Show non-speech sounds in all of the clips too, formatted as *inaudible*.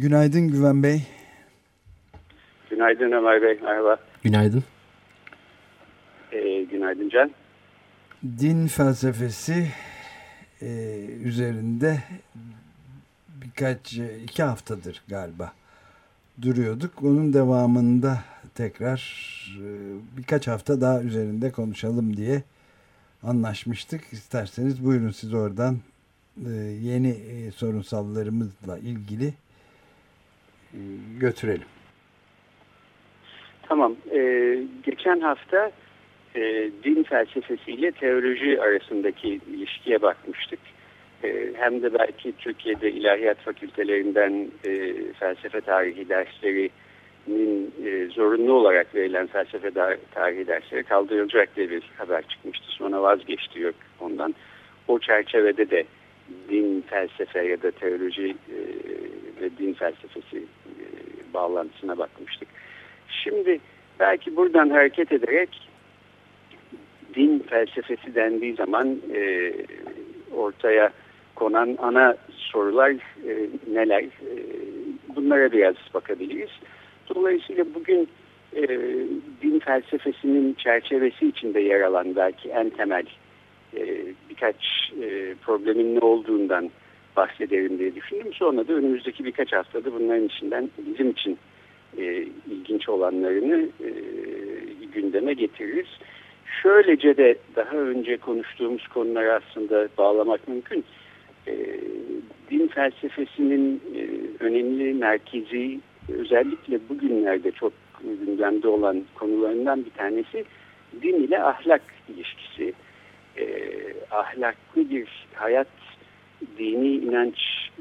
Günaydın Güven Bey. Günaydın Ömer Bey, merhaba. Günaydın. Ee, günaydın Can. Din felsefesi e, üzerinde birkaç, iki haftadır galiba duruyorduk. Onun devamında tekrar e, birkaç hafta daha üzerinde konuşalım diye anlaşmıştık. İsterseniz buyurun siz oradan e, yeni e, sorunsallarımızla ilgili götürelim. Tamam. Ee, geçen hafta e, din felsefesiyle teoloji arasındaki ilişkiye bakmıştık. E, hem de belki Türkiye'de ilahiyat fakültelerinden e, felsefe tarihi derslerinin e, zorunlu olarak verilen felsefe tarihi dersleri kaldırılacak diye bir haber çıkmıştı. Sonra vazgeçti yok ondan. O çerçevede de din felsefe ya da teoloji e, ve din felsefesi e, bağlantısına bakmıştık. Şimdi belki buradan hareket ederek din felsefesi dendiği zaman e, ortaya konan ana sorular neler? E, bunlara biraz bakabiliriz. Dolayısıyla bugün e, din felsefesinin çerçevesi içinde yer alan belki en temel e, birkaç e, problemin ne olduğundan bahsederim diye düşündüm. Sonra da önümüzdeki birkaç haftada bunların içinden bizim için e, ilginç olanlarını gündeme getiririz. Şöylece de daha önce konuştuğumuz konuları aslında bağlamak mümkün. Din felsefesinin önemli merkezi özellikle bugünlerde çok gündemde olan konularından bir tanesi din ile ahlak ilişkisi. E, ahlaklı bir hayat dini inanç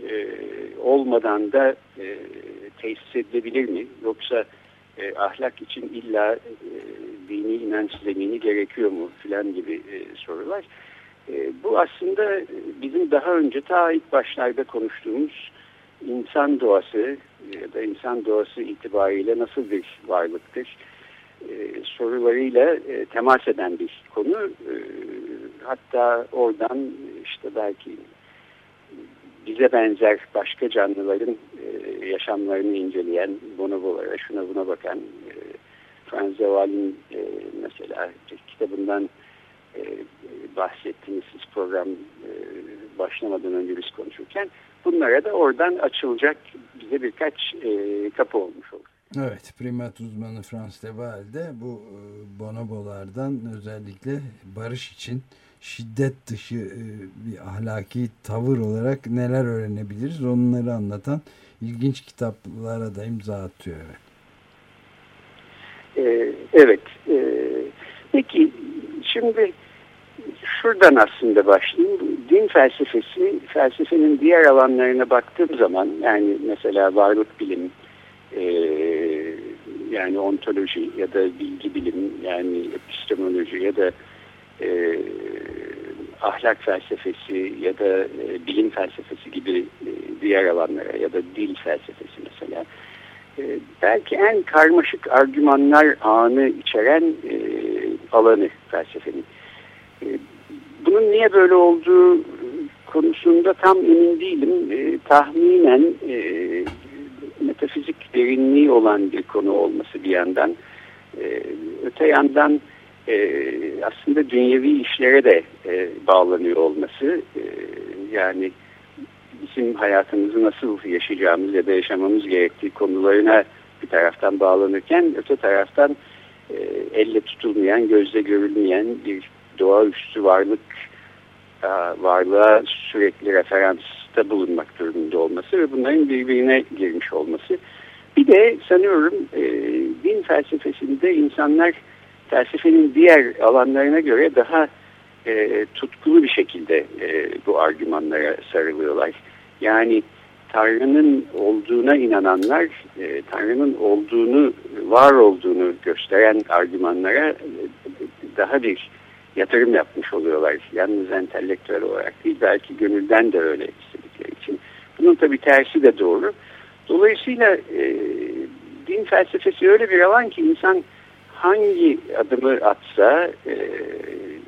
e, olmadan da e, tesis edilebilir mi? Yoksa e, ahlak için illa e, dini inanç zemini gerekiyor mu filan gibi e, sorular. E, bu aslında bizim daha önce ta ilk başlarda konuştuğumuz insan doğası ya da insan doğası itibariyle nasıl bir varlıktır e, sorularıyla e, temas eden bir konu. E, hatta oradan işte belki bize benzer başka canlıların e, yaşamlarını inceleyen, bonobolara, şuna buna bakan e, Franz Zeval'in e, mesela kitabından e, bahsettiğiniz siz program e, başlamadan önce biz konuşurken bunlara da oradan açılacak bize birkaç e, kapı olmuş olur. Evet, primat uzmanı Frans de Waal de bu e, bonobolardan özellikle barış için şiddet dışı e, bir ahlaki tavır olarak neler öğrenebiliriz onları anlatan ilginç kitaplara da imza atıyor. Ee, evet. E, peki şimdi şuradan aslında başlayayım. Din felsefesi, felsefenin diğer alanlarına baktığım zaman yani mesela varlık bilim, e, yani ontoloji ya da bilgi bilim yani epistemoloji ya da e, ahlak felsefesi ya da e, bilim felsefesi gibi e, diğer alanlara ya da dil felsefesi mesela e, belki en karmaşık argümanlar ağını içeren alanı felsefenin. Bunun niye böyle olduğu konusunda tam emin değilim. Tahminen metafizik derinliği olan bir konu olması bir yandan. Öte yandan e, aslında dünyevi işlere de e, bağlanıyor olması e, yani bizim hayatımızı nasıl yaşayacağımız ya da yaşamamız gerektiği konularına bir taraftan bağlanırken öte taraftan e, elle tutulmayan, gözle görülmeyen bir doğaüstü varlık e, varlığa sürekli referansta bulunmak durumunda olması ve bunların birbirine girmiş olması. Bir de sanıyorum din felsefesinde insanlar felsefenin diğer alanlarına göre daha e, tutkulu bir şekilde e, bu argümanlara sarılıyorlar. Yani Tanrı'nın olduğuna inananlar, e, Tanrı'nın olduğunu, var olduğunu gösteren argümanlara e, daha bir yatırım yapmış oluyorlar. Yalnız entelektüel olarak değil, belki gönülden de öyle istedikleri için. Bunun tabii tersi de doğru. Dolayısıyla e, din felsefesi öyle bir alan ki insan hangi adımı atsa e,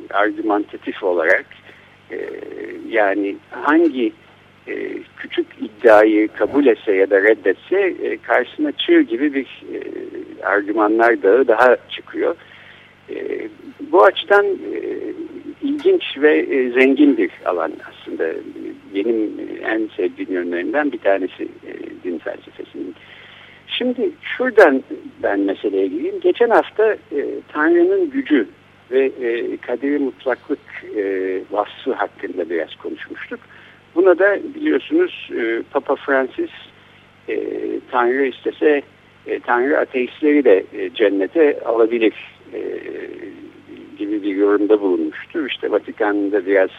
argümantatif olarak e, yani hangi e, küçük iddiayı kabul etse ya da reddetse e, karşısına çığ gibi bir e, argümanlar dağı daha çıkıyor. E, bu açıdan e, ilginç ve e, zengin bir alan aslında. Benim en sevdiğim yönlerinden bir tanesi e, din felsefesinin. Şimdi şuradan ben meseleye gireyim. Geçen hafta e, Tanrı'nın gücü ve e, kaderi mutlaklık e, vasfı hakkında biraz konuşmuştuk. Buna da biliyorsunuz e, Papa Francis e, Tanrı istese e, Tanrı ateistleri de e, cennete alabilir e, gibi bir yorumda bulunmuştu. İşte Vatikan'da biraz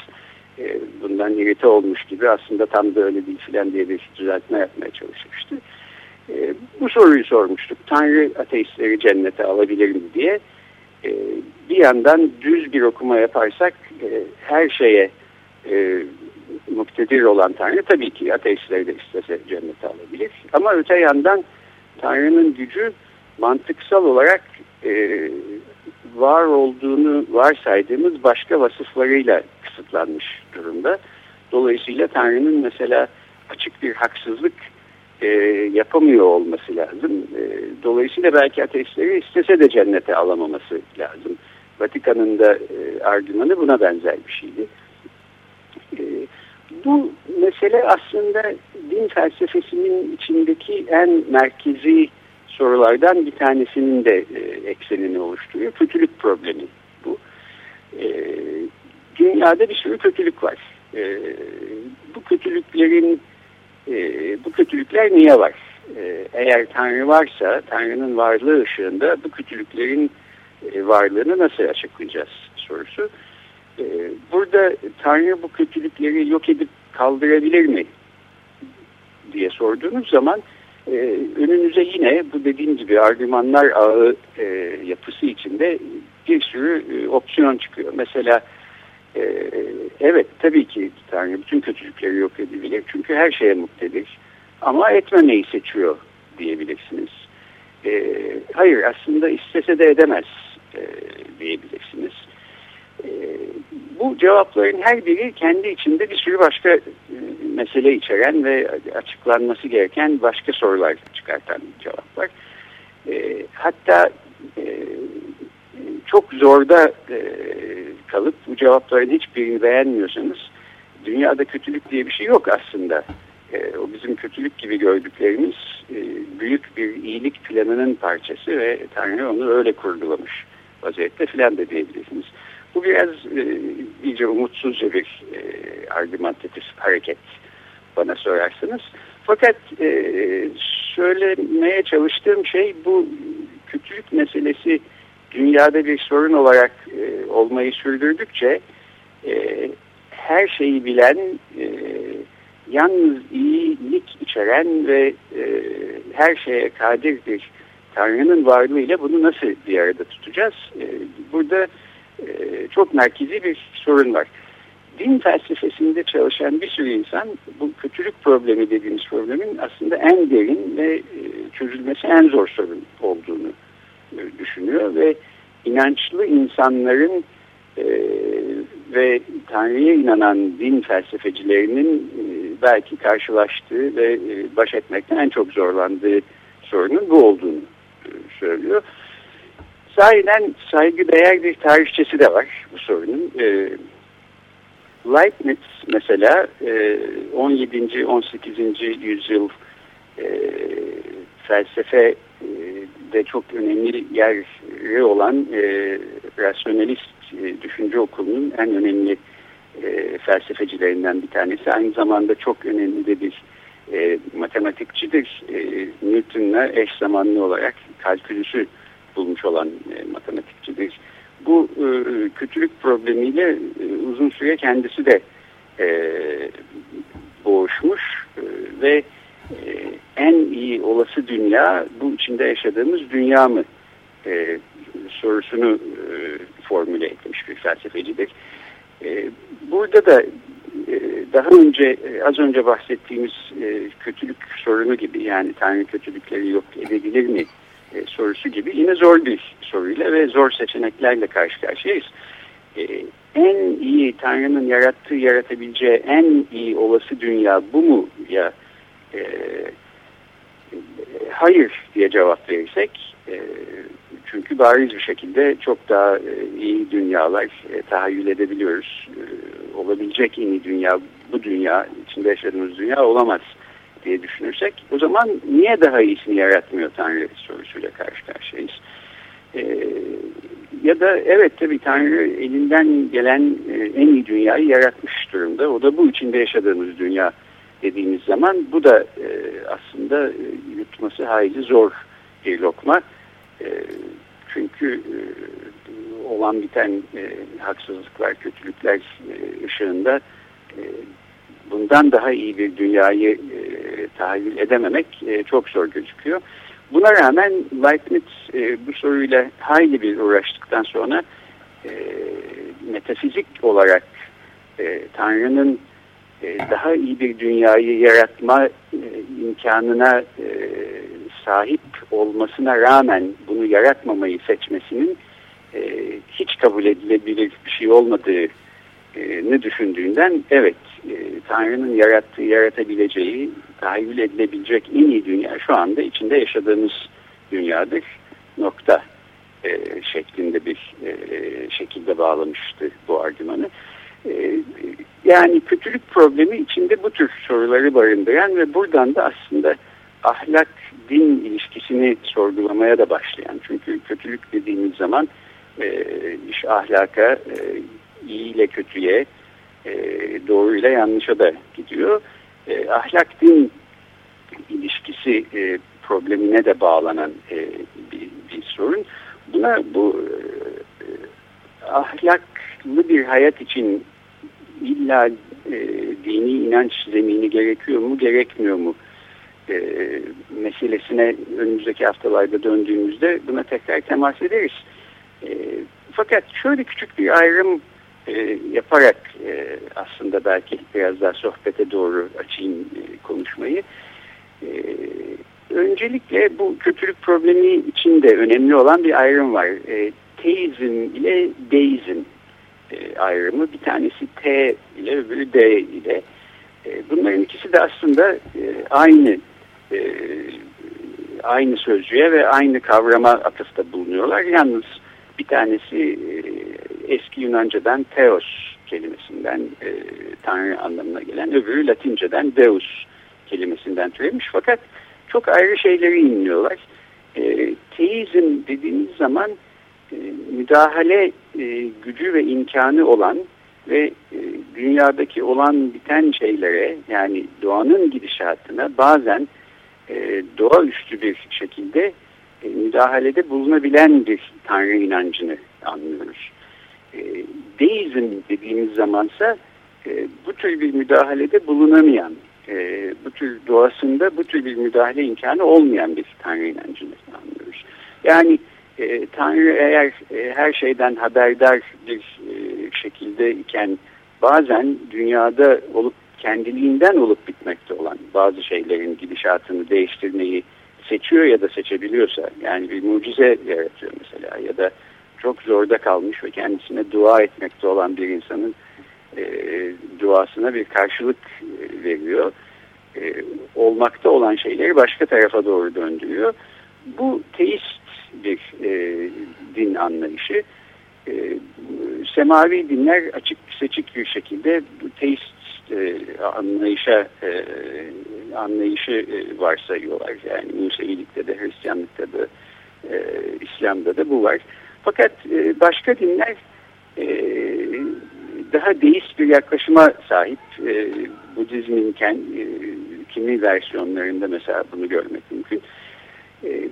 e, bundan irite olmuş gibi aslında tam da öyle değil filan diye bir düzeltme yapmaya çalışmıştı. E, bu soruyu sormuştuk. Tanrı ateistleri cennete alabilir mi diye. E, bir yandan düz bir okuma yaparsak e, her şeye e, muktedir olan Tanrı tabii ki ateistleri de istese cennete alabilir. Ama öte yandan Tanrı'nın gücü mantıksal olarak e, var olduğunu varsaydığımız başka vasıflarıyla kısıtlanmış durumda. Dolayısıyla Tanrı'nın mesela açık bir haksızlık e, yapamıyor olması lazım. E, dolayısıyla belki ateistleri istese de cennete alamaması lazım. Vatikan'ın da e, argümanı buna benzer bir şeydi. E, bu mesele aslında din felsefesinin içindeki en merkezi sorulardan bir tanesinin de e, eksenini oluşturuyor. Kötülük problemi bu. E, dünyada bir sürü kötülük var. E, bu kötülüklerin e, bu kötülükler niye var? E, eğer Tanrı varsa Tanrı'nın varlığı ışığında bu kötülüklerin e, varlığını nasıl açıklayacağız sorusu. E, burada Tanrı bu kötülükleri yok edip kaldırabilir mi diye sorduğunuz zaman e, önünüze yine bu dediğim gibi argümanlar ağı e, yapısı içinde bir sürü opsiyon çıkıyor. Mesela e, evet tabii ki Tanrı bütün kötülükleri yok edebilir. Çünkü her şeye muktedir. Ama etmemeyi seçiyor diyebilirsiniz. E, hayır aslında istese de edemez e, diyebilirsiniz. E, bu cevapların her biri kendi içinde bir sürü başka e, mesele içeren ve açıklanması gereken başka sorular çıkartan cevaplar. E, hatta e, çok zorda e, kalıp bu cevapların hiçbirini beğenmiyorsanız dünyada kötülük diye bir şey yok aslında. E, o bizim kötülük gibi gördüklerimiz e, büyük bir iyilik planının parçası ve Tanrı onu öyle kurgulamış vaziyette filan da diyebilirsiniz. Bu biraz e, iyice umutsuzca bir e, argümantatif hareket bana sorarsanız. Fakat e, söylemeye çalıştığım şey bu kötülük meselesi dünyada bir sorun olarak e, olmayı sürdürdükçe e, her şeyi bilen, e, yalnız iyilik içeren ve e, her şeye kadir bir Tanrı'nın varlığıyla bunu nasıl bir arada tutacağız? E, burada e, çok merkezi bir sorun var. Din felsefesinde çalışan bir sürü insan bu kötülük problemi dediğimiz problemin aslında en derin ve e, çözülmesi en zor sorun olduğunu düşünüyor ve inançlı insanların e, ve Tanrı'ya inanan din felsefecilerinin e, belki karşılaştığı ve e, baş etmekten en çok zorlandığı sorunun bu olduğunu e, söylüyor. Sahiden saygıdeğer bir tarihçesi de var bu sorunun. E, Leibniz mesela e, 17. 18. yüzyıl e, felsefe e, de çok önemli yeri olan e, rasyonalist e, düşünce okulunun en önemli e, felsefecilerinden bir tanesi. Aynı zamanda çok önemli de bir e, matematikçidir. E, Newton'la eş zamanlı olarak kalkülüsü bulmuş olan e, matematikçidir. Bu e, kötülük problemiyle e, uzun süre kendisi de e, boğuşmuş e, ve en iyi olası dünya bu içinde yaşadığımız dünya mı e, sorusunu e, formüle etmiş bir felsefecidir. E, burada da e, daha önce e, az önce bahsettiğimiz e, kötülük sorunu gibi yani Tanrı kötülükleri yok edebilir mi e, sorusu gibi yine zor bir soruyla ve zor seçeneklerle karşı karşıyayız. E, en iyi Tanrı'nın yarattığı yaratabileceği en iyi olası dünya bu mu ya e, hayır diye cevap verirsek e, çünkü bariz bir şekilde çok daha e, iyi dünyalar e, tahayyül edebiliyoruz. E, olabilecek en iyi dünya bu dünya içinde yaşadığımız dünya olamaz diye düşünürsek o zaman niye daha iyisini yaratmıyor Tanrı sorusuyla karşı karşıyayız. Ya da evet tabi Tanrı elinden gelen en iyi dünyayı yaratmış durumda. O da bu içinde yaşadığımız dünya dediğimiz zaman bu da e, aslında e, yutması hayli zor bir lokma. E, çünkü e, olan biten e, haksızlıklar, kötülükler e, ışığında e, bundan daha iyi bir dünyayı e, tahayyül edememek e, çok zor gözüküyor. Buna rağmen Leibniz e, bu soruyla hayli bir uğraştıktan sonra e, metafizik olarak e, Tanrı'nın daha iyi bir dünyayı yaratma e, imkanına e, sahip olmasına rağmen bunu yaratmamayı seçmesinin e, hiç kabul edilebilir bir şey olmadığını düşündüğünden evet e, Tanrı'nın yarattığı, yaratabileceği, tahayyül edilebilecek en iyi dünya şu anda içinde yaşadığımız dünyadır. Nokta e, şeklinde bir e, şekilde bağlamıştı bu argümanı. E, yani kötülük problemi içinde bu tür soruları barındıran ve buradan da aslında ahlak din ilişkisini sorgulamaya da başlayan. Çünkü kötülük dediğimiz zaman e, iş ahlaka, e, iyi ile kötüye, e, doğru ile yanlışa da gidiyor. E, ahlak din ilişkisi e, problemine de bağlanan e, bir, bir sorun. Buna bu e, ahlaklı bir hayat için illa e, dini inanç zemini gerekiyor mu, gerekmiyor mu? E, meselesine önümüzdeki haftalarda döndüğümüzde buna tekrar temas ederiz. E, fakat şöyle küçük bir ayrım e, yaparak e, aslında belki biraz daha sohbete doğru açayım e, konuşmayı. E, öncelikle bu kötülük problemi için de önemli olan bir ayrım var. E, teizm ile deizm e, ayrımı. Bir tanesi T ile öbürü D ile. E, bunların ikisi de aslında e, aynı aynı sözcüğe ve aynı kavrama atıfta bulunuyorlar. Yalnız bir tanesi eski Yunanca'dan Theos kelimesinden Tanrı anlamına gelen, öbürü Latinceden Deus kelimesinden türemiş. Fakat çok ayrı şeyleri inliyorlar. E, teizm dediğimiz zaman müdahale e, gücü ve imkanı olan ve e, dünyadaki olan biten şeylere yani doğanın gidişatına bazen e, doğaüstü bir şekilde e, müdahalede bulunabilen bir Tanrı inancını anlıyoruz. E, deizm dediğimiz zamansa e, bu tür bir müdahalede bulunamayan, e, bu tür doğasında bu tür bir müdahale imkanı olmayan bir Tanrı inancını anlıyoruz. Yani e, Tanrı eğer e, her şeyden haberdar bir e, şekilde iken bazen dünyada olup kendiliğinden olup bitmekte olan bazı şeylerin gidişatını değiştirmeyi seçiyor ya da seçebiliyorsa yani bir mucize yaratıyor mesela ya da çok zorda kalmış ve kendisine dua etmekte olan bir insanın e, duasına bir karşılık e, veriyor. E, olmakta olan şeyleri başka tarafa doğru döndürüyor. Bu teist bir e, din anlayışı. E, semavi dinler açık seçik bir şekilde teist e, anlayışa e, anlayışı e, varsayıyorlar. Yani Musevilikte de Hristiyanlıkta da e, İslam'da da bu var. Fakat e, başka dinler e, daha deist bir yaklaşıma sahip. E, Budizmin kendi, e, kimi versiyonlarında mesela bunu görmek mümkün. E,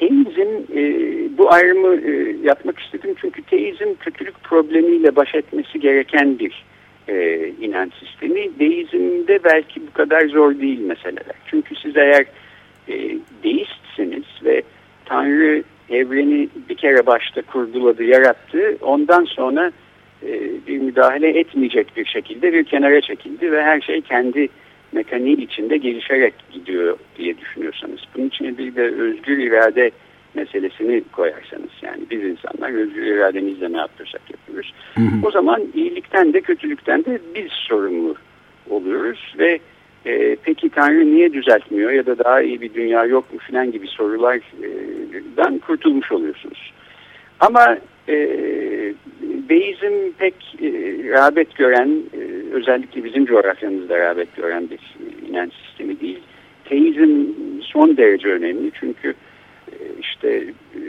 teizm e, bu ayrımı e, yapmak istedim çünkü teizm kötülük problemiyle baş etmesi gereken bir e, inanç sistemi. Deizmde belki bu kadar zor değil meseleler. Çünkü siz eğer e, deistsiniz ve Tanrı evreni bir kere başta kurguladı, yarattı. Ondan sonra e, bir müdahale etmeyecek bir şekilde bir kenara çekildi ve her şey kendi mekaniği içinde gelişerek gidiyor diye düşünüyorsanız. Bunun için bir de özgür irade meselesini koyarsanız yani biz insanlar özgür irademizle ne yaptırsak yapıyoruz. Hı hı. O zaman iyilikten de kötülükten de biz sorumlu oluyoruz ve e, peki Tanrı niye düzeltmiyor ya da daha iyi bir dünya yok mu filan gibi sorulardan kurtulmuş oluyorsunuz. Ama e, deizm pek e, rağbet gören, e, özellikle bizim coğrafyamızda rağbet gören bir inanç sistemi değil. Teizm son derece önemli çünkü e, işte e,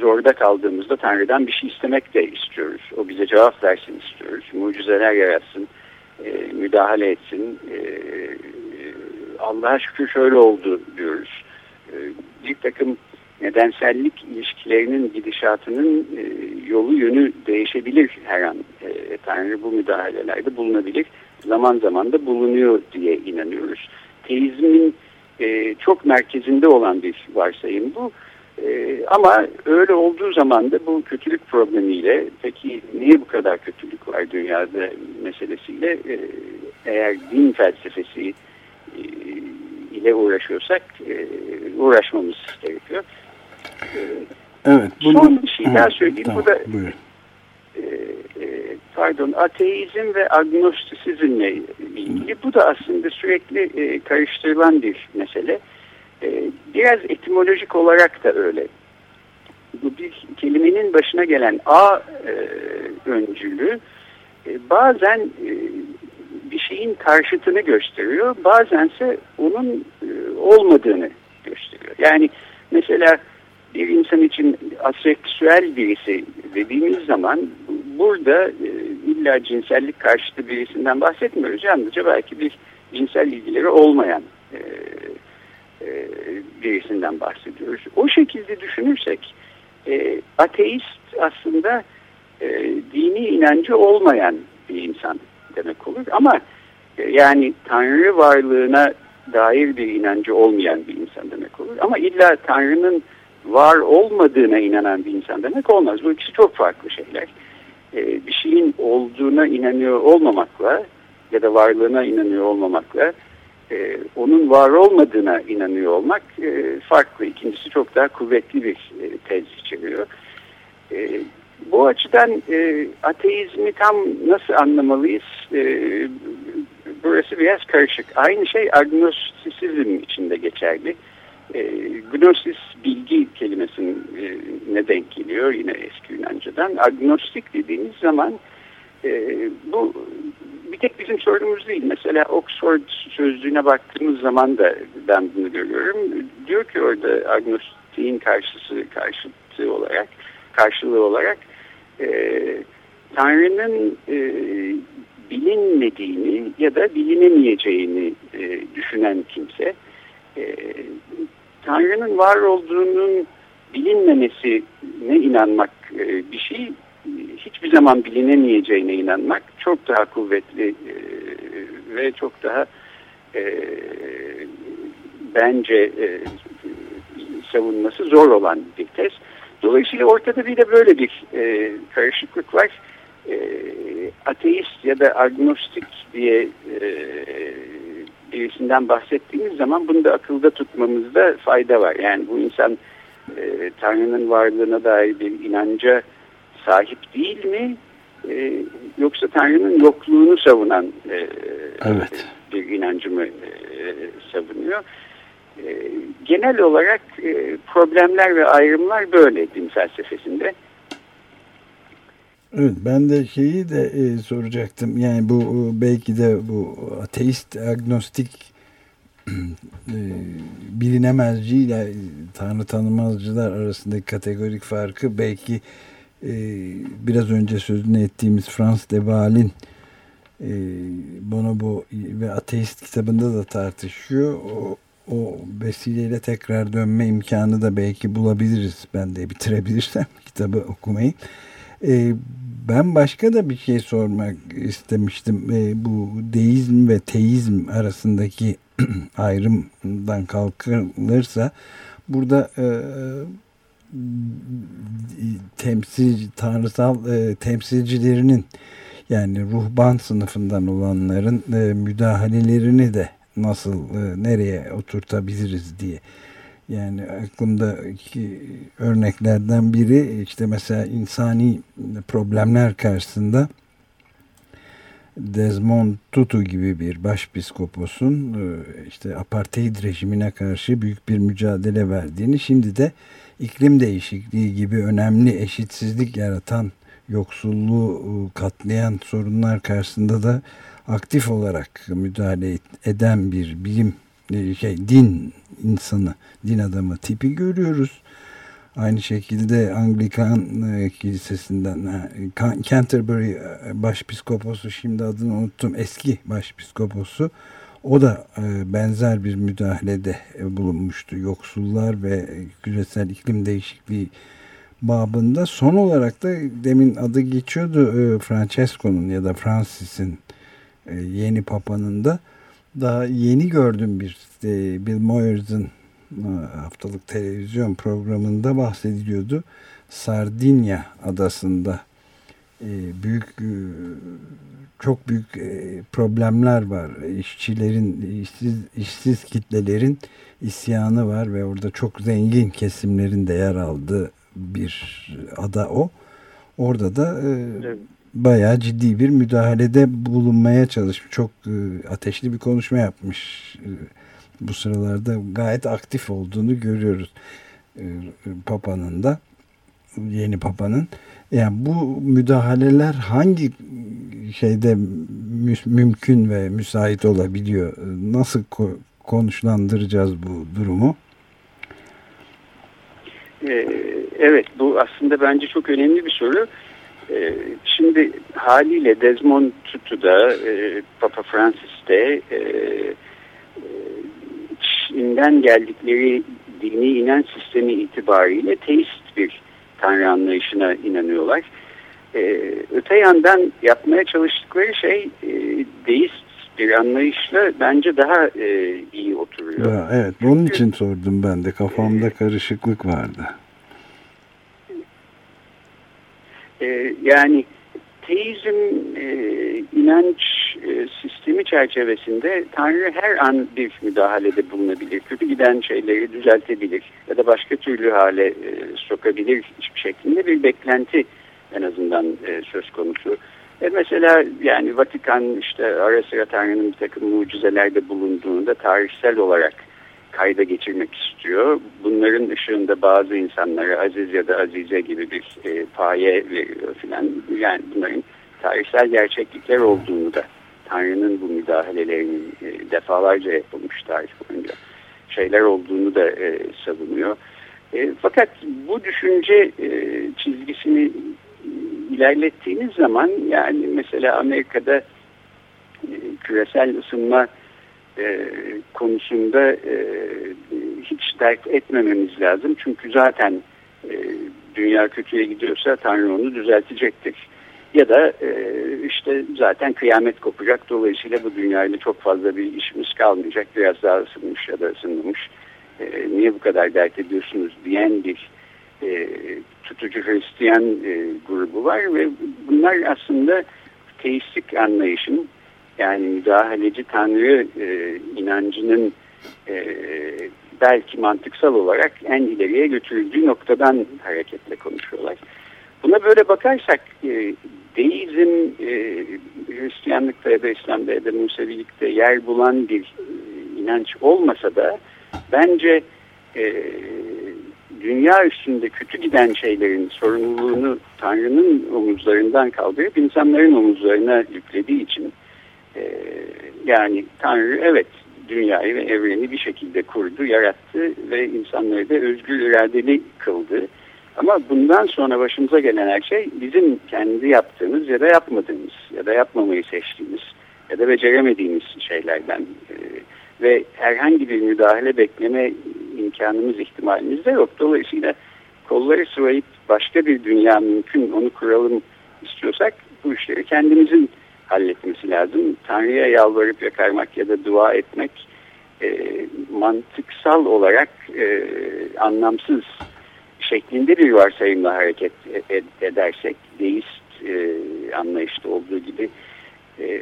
zorda kaldığımızda Tanrı'dan bir şey istemek de istiyoruz. O bize cevap versin istiyoruz. Mucizeler yaratsın, e, müdahale etsin. Allah'a şükür şöyle oldu diyoruz. Bir takım nedensellik ilişkilerinin gidişatının e, yolu yönü değişebilir her an. E, Tanrı bu müdahalelerde bulunabilir. Zaman zaman da bulunuyor diye inanıyoruz. Teizmin e, çok merkezinde olan bir varsayım bu. E, ama öyle olduğu zaman da bu kötülük problemiyle peki niye bu kadar kötülük var dünyada meselesiyle e, eğer din felsefesi e, ile uğraşıyorsak e, uğraşmamız gerekiyor. Evet. Bunu, Son bir şey daha söyleyeyim. Tamam, bu da buyurun. E, e, pardon ateizm ve agnostisizmle ilgili. Bu da aslında sürekli e, karıştırılan bir mesele. E, biraz etimolojik olarak da öyle. Bu bir kelimenin başına gelen A e, öncülü e, bazen e, bir şeyin karşıtını gösteriyor. Bazense onun e, olmadığını gösteriyor. Yani mesela bir insan için aseksüel birisi dediğimiz zaman burada e, illa cinsellik karşıtı birisinden bahsetmiyoruz. Yalnızca belki bir cinsel ilgileri olmayan e, e, birisinden bahsediyoruz. O şekilde düşünürsek ateist aslında dini inancı olmayan bir insan demek olur. Ama yani Tanrı varlığına dair bir inancı olmayan bir insan demek olur. Ama illa Tanrı'nın var olmadığına inanan bir insan demek olmaz. Bu ikisi çok farklı şeyler. Ee, bir şeyin olduğuna inanıyor olmamakla ya da varlığına inanıyor olmamakla e, onun var olmadığına inanıyor olmak e, farklı. İkincisi çok daha kuvvetli bir e, tez içeriyor. E, bu açıdan e, ateizmi tam nasıl anlamalıyız? E, burası biraz karışık. Aynı şey agnostisizm içinde geçerli. E, gnosis bilgi kelimesine e, denk geliyor yine eski Yunanca'dan. Agnostik dediğimiz zaman e, bu bir tek bizim sorunumuz değil. Mesela Oxford sözlüğüne baktığımız zaman da ben bunu görüyorum. Diyor ki orada agnostiğin karşısı karşıtı olarak karşılığı olarak e, Tanrı'nın e, bilinmediğini ya da bilinemeyeceğini e, düşünen kimse e, Tanrı'nın var olduğunun bilinmemesine inanmak e, bir şey hiçbir zaman bilinemeyeceğine inanmak çok daha kuvvetli e, ve çok daha e, bence e, savunması zor olan bir tez. Dolayısıyla ortada bir de böyle bir e, karışıklık var. E, ateist ya da agnostik diye e, birisinden bahsettiğimiz zaman bunu da akılda tutmamızda fayda var. Yani bu insan e, Tanrı'nın varlığına dair bir inanca sahip değil mi? E, yoksa Tanrı'nın yokluğunu savunan e, evet. bir inancı mı e, savunuyor? E, genel olarak e, problemler ve ayrımlar böyle din felsefesinde. Evet ben de şeyi de e, soracaktım. Yani bu e, belki de bu ateist agnostik *clears throat* e, bilinemezci ile tanrı tanımazcılar arasındaki kategorik farkı belki e, biraz önce sözünü ettiğimiz Frans de Waal'in e, Bonobo ve Ateist kitabında da tartışıyor. O, o vesileyle tekrar dönme imkanı da belki bulabiliriz. Ben de bitirebilirsem *laughs* kitabı okumayı. E, ben başka da bir şey sormak istemiştim. E, bu deizm ve teizm arasındaki *clears throat* ayrımdan kalkılırsa burada e, temsil tanrısal e, temsilcilerinin yani ruhban sınıfından olanların e, müdahalelerini de nasıl e, nereye oturtabiliriz diye. Yani aklımdaki örneklerden biri işte mesela insani problemler karşısında Desmond Tutu gibi bir başpiskoposun e, işte apartheid rejimine karşı büyük bir mücadele verdiğini şimdi de iklim değişikliği gibi önemli eşitsizlik yaratan yoksulluğu e, katlayan sorunlar karşısında da aktif olarak müdahale eden bir bilim şey din insanı, din adamı tipi görüyoruz. Aynı şekilde Anglikan e, Kilisesi'nden Canterbury başpiskoposu şimdi adını unuttum eski başpiskoposu o da benzer bir müdahalede bulunmuştu. Yoksullar ve küresel iklim değişikliği babında son olarak da demin adı geçiyordu e, Francesco'nun ya da Francis'in e, yeni papanın da daha yeni gördüm bir e, Bill Moyers'ın haftalık televizyon programında bahsediliyordu. Sardinya adasında büyük çok büyük problemler var. İşçilerin, işsiz, işsiz kitlelerin isyanı var ve orada çok zengin kesimlerin de yer aldığı bir ada o. Orada da e, evet. Bayağı ciddi bir müdahalede bulunmaya çalışmış. Çok e, ateşli bir konuşma yapmış. E, bu sıralarda gayet aktif olduğunu görüyoruz. E, Papa'nın da yeni Papa'nın. Yani bu müdahaleler hangi şeyde mü mümkün ve müsait olabiliyor? Nasıl ko konuşlandıracağız bu durumu? Evet bu aslında bence çok önemli bir soru. Ee, şimdi haliyle Desmond Tutu'da, e, Papa Francis'te e, Çin'den geldikleri dini inen sistemi itibariyle teist bir tanrı anlayışına inanıyorlar. Ee, öte yandan yapmaya çalıştıkları şey e, deist bir anlayışla bence daha e, iyi oturuyor. Evet, bunun için sordum ben de. Kafamda karışıklık vardı. E, yani teizm e, inanç e, sistemi çerçevesinde Tanrı her an bir müdahalede bulunabilir. Kötü giden şeyleri düzeltebilir ya da başka türlü hale e, sokabilir şeklinde bir beklenti en azından e, söz konusu. E mesela yani Vatikan işte ara sıra Tanrı'nın bir takım mucizelerde bulunduğunda tarihsel olarak kayda geçirmek istiyor. Bunların ışığında bazı insanlara Aziz ya da Azize gibi bir e, paye veriyor filan. Yani bunların tarihsel gerçeklikler olduğunu da Tanrı'nın bu müdahalelerinin e, defalarca yapılmış tarih boyunca şeyler olduğunu da e, savunuyor. E, fakat bu düşünce e, çizgisini ilerlettiğiniz zaman yani mesela Amerika'da e, küresel ısınma e, konusunda e, hiç dert etmememiz lazım. Çünkü zaten e, dünya kötüye gidiyorsa Tanrı onu düzeltecektir. Ya da işte zaten kıyamet kopacak. Dolayısıyla bu dünyayla çok fazla bir işimiz kalmayacak. Biraz daha ısınmış ya da ısınmamış. Niye bu kadar dert ediyorsunuz diyen bir tutucu Hristiyan grubu var ve bunlar aslında teistik anlayışın yani müdahaleci Tanrı e, inancının e, belki mantıksal olarak en ileriye götürüldüğü noktadan hareketle konuşuyorlar. Buna böyle bakarsak e, deizm e, Hristiyanlıkta ya da İslam'da ya da Musevilikte yer bulan bir e, inanç olmasa da bence e, dünya üstünde kötü giden şeylerin sorumluluğunu Tanrı'nın omuzlarından kaldırıp insanların omuzlarına yüklediği için e, yani Tanrı evet dünyayı ve evreni bir şekilde kurdu, yarattı ve insanları da özgür iradeli kıldı. Ama bundan sonra başımıza gelen her şey bizim kendi yaptığımız ya da yapmadığımız ya da yapmamayı seçtiğimiz ya da beceremediğimiz şeylerden e, ve herhangi bir müdahale bekleme imkanımız, ihtimalimiz de yok. Dolayısıyla kolları sıvayıp başka bir dünya mümkün onu kuralım istiyorsak bu işleri kendimizin halletmesi lazım. Tanrı'ya yalvarıp yakarmak ya da dua etmek e, mantıksal olarak e, anlamsız şeklinde bir varsayımla hareket ed edersek deist e, anlayışta olduğu gibi e,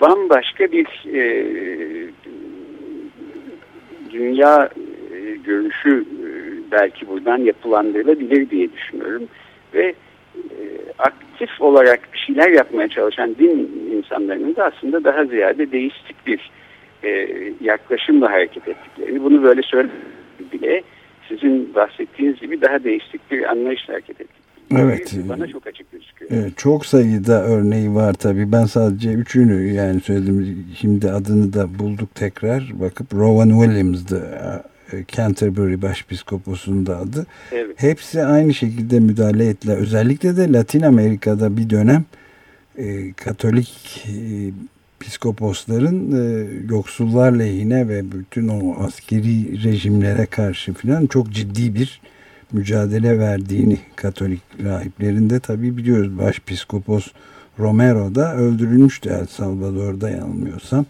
bambaşka bir e, dünya e, görüşü e, belki buradan yapılandırılabilir diye düşünüyorum ve e, aktif olarak bir şeyler yapmaya çalışan din insanlarının da aslında daha ziyade deistik bir e, yaklaşımla hareket ettiklerini bunu böyle söyleyeyim bile sizin bahsettiğiniz gibi daha deistik bir anlayışla hareket ettik. Evet. Bana çok açık gözüküyor. Evet, çok sayıda örneği var tabii. Ben sadece üçünü yani söyledim. Şimdi adını da bulduk tekrar. Bakıp Rowan Williams'dı. E, Canterbury Başpiskoposu'nun da adı. Evet. Hepsi aynı şekilde müdahale ettiler. Özellikle de Latin Amerika'da bir dönem e, Katolik e, piskoposların e, yoksullar lehine ve bütün o askeri rejimlere karşı filan çok ciddi bir mücadele verdiğini Katolik rahiplerinde tabi biliyoruz. Başpiskopos Romero da öldürülmüştü El Salvador'da yanılmıyorsam.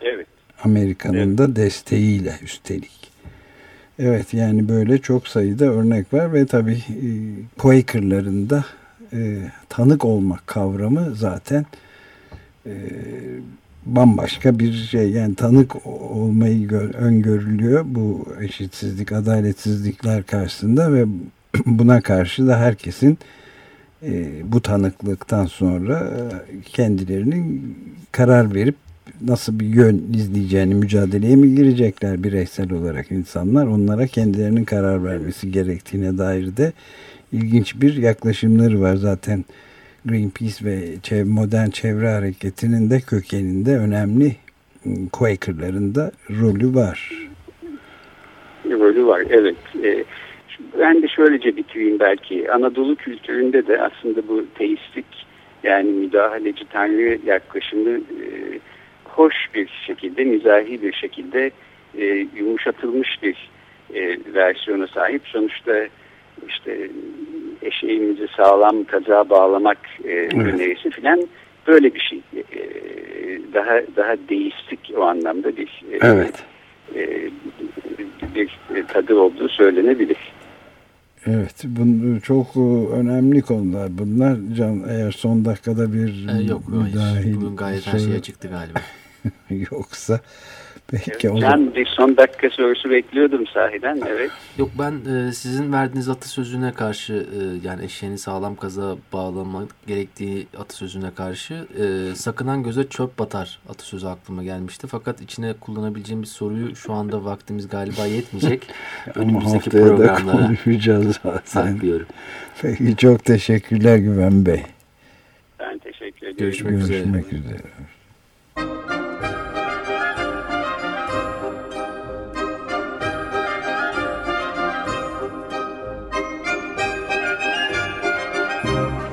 Evet. Amerika'nın evet. da desteğiyle üstelik. Evet yani böyle çok sayıda örnek var ve tabi e, Quaker'ların da e, tanık olmak kavramı zaten e, bambaşka bir şey. Yani tanık olmayı öngörülüyor bu eşitsizlik adaletsizlikler karşısında ve *clears throat* buna karşı da herkesin e, bu tanıklıktan sonra e, kendilerinin karar verip nasıl bir yön izleyeceğini mücadeleye mi girecekler bireysel olarak insanlar onlara kendilerinin karar vermesi gerektiğine dair de ilginç bir yaklaşımları var zaten Greenpeace ve modern çevre hareketinin de kökeninde önemli ıı, Quaker'ların da rolü var. Rolü var evet. Ee, ben de şöylece bitireyim belki. Anadolu kültüründe de aslında bu teistik yani müdahaleci tanrı yaklaşımı e, hoş bir şekilde, mizahi bir şekilde e, yumuşatılmış bir e, versiyona sahip. Sonuçta işte eşeğimizi sağlam kaza bağlamak e, evet. önerisi filan böyle bir şey. E, daha daha deistik o anlamda bir e, evet. e, bir tadı olduğu söylenebilir. Evet, bunlar çok önemli konular. Bunlar can eğer son dakikada bir ee, yok, müdahil bugün gayet her şey çıktı galiba. *laughs* *laughs* yoksa Peki, o ben bir son dakika sorusu bekliyordum sahiden evet. Yok ben e, sizin verdiğiniz atasözüne karşı e, yani eşeğini sağlam kaza bağlamak gerektiği atasözüne karşı e, sakınan göze çöp batar atasözü aklıma gelmişti. Fakat içine kullanabileceğim bir soruyu şu anda vaktimiz galiba yetmeyecek. *laughs* Önümüzdeki programlara konuşacağız *laughs* zaten. Saklıyorum. Peki çok teşekkürler Güven Bey. Ben teşekkür ederim. Görüşmek, Görüşmek üzere. üzere.